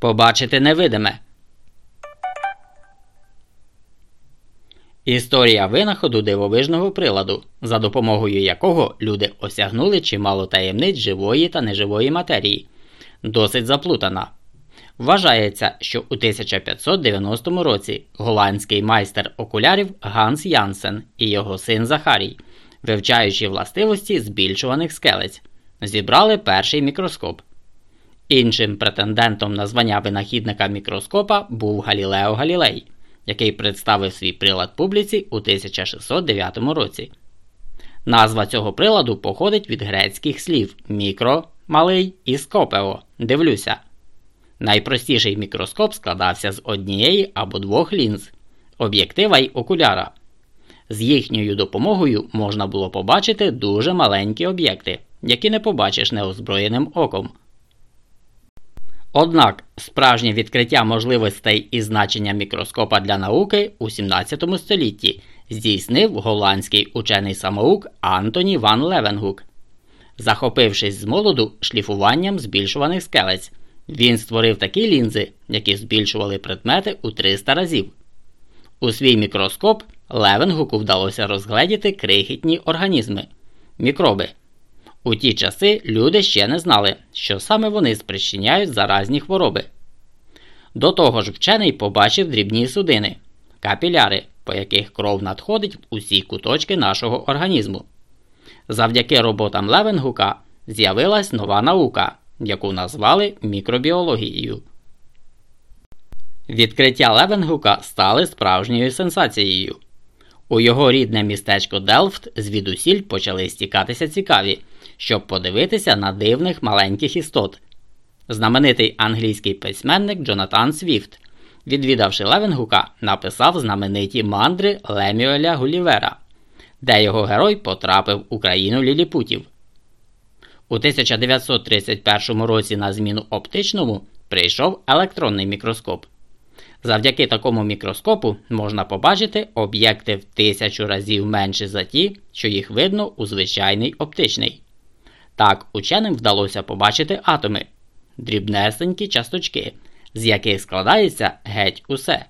Побачити невидиме. Історія винаходу дивовижного приладу, за допомогою якого люди осягнули чимало таємниць живої та неживої матерії, досить заплутана. Вважається, що у 1590 році голландський майстер окулярів Ганс Янсен і його син Захарій, вивчаючи властивості збільшуваних скелець, зібрали перший мікроскоп. Іншим претендентом на звання винахідника мікроскопа був Галілео Галілей, який представив свій прилад публіці у 1609 році. Назва цього приладу походить від грецьких слів мікро, малий і скопео дивлюся. Найпростіший мікроскоп складався з однієї або двох лінз, об'єктива й окуляра. З їхньою допомогою можна було побачити дуже маленькі об'єкти, які не побачиш неозброєним оком. Однак справжнє відкриття можливостей і значення мікроскопа для науки у 17 столітті здійснив голландський учений самоук Антоні Ван Левенгук. Захопившись з молоду шліфуванням збільшуваних скелець, він створив такі лінзи, які збільшували предмети у 300 разів. У свій мікроскоп Левенгуку вдалося розгледіти крихітні організми мікроби. У ті часи люди ще не знали, що саме вони спричиняють заразні хвороби. До того ж, вчений побачив дрібні судини капіляри, по яких кров надходить в усі куточки нашого організму. Завдяки роботам Левенгука з'явилась нова наука, яку назвали мікробіологією. Відкриття Левенгука стали справжньою сенсацією. У його рідне містечко Делфт звідусіль почали стікатися цікаві, щоб подивитися на дивних маленьких істот. Знаменитий англійський письменник Джонатан Свіфт, відвідавши Левенгука, написав знамениті мандри Лемюеля Гулівера, де його герой потрапив у країну ліліпутів. У 1931 році на зміну оптичному прийшов електронний мікроскоп. Завдяки такому мікроскопу можна побачити об'єкти в тисячу разів менше за ті, що їх видно у звичайний оптичний. Так, ученим вдалося побачити атоми дрібнесенькі часточки, з яких складається геть усе.